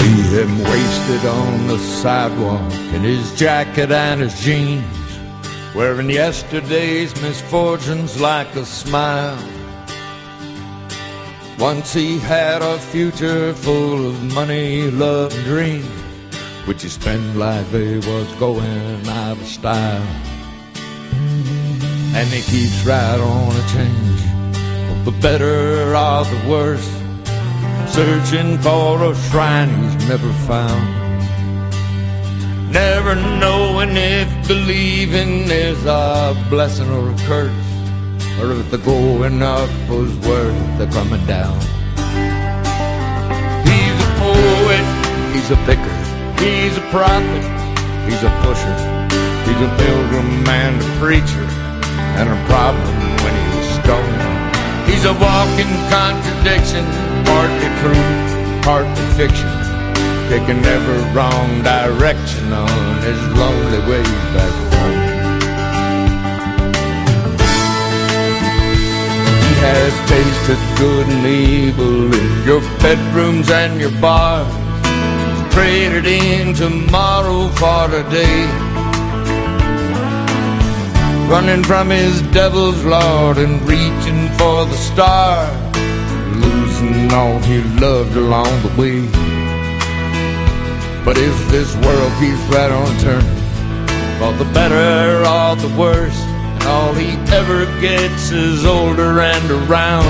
him wasted on the sidewalk in his jacket and his jeans, wearing yesterday's misfortunes like a smile. Once he had a future full of money, love, and dreams, which he spent like they was going out of style. And he keeps right on a change, for the better or the worse, searching for a shrine he's never found. Never knowing if believing is a blessing or a curse or if the going up was worth the coming down. He's a poet, he's a picker, he's a prophet, he's a pusher, he's a pilgrim and a preacher, and a problem when he's stoned. He's a walking contradiction, partly truth, partly fiction, taking every wrong direction on his lonely way back home. He has tasted good and evil in your bedrooms and your bars. Traded in tomorrow for today. Running from his devil's lord and reaching for the stars. Losing all he loved along the way. But if this world keeps right on turning, for the better or the worse, and all he ever gets is older and around.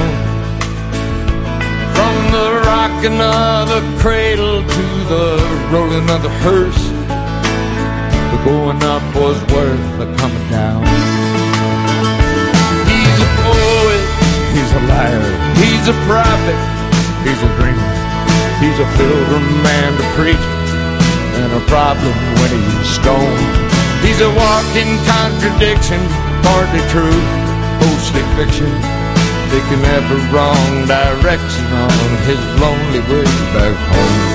From the rocking of the cradle to the rolling of the hearse, the going up was worth the coming down. He's a poet, he's a liar, he's a prophet, he's a dreamer, he's a pilgrim and a preacher, and a problem when he's stoned. He's a walking contradiction, partly truth, mostly fiction, taking every wrong direction on his lonely way back home.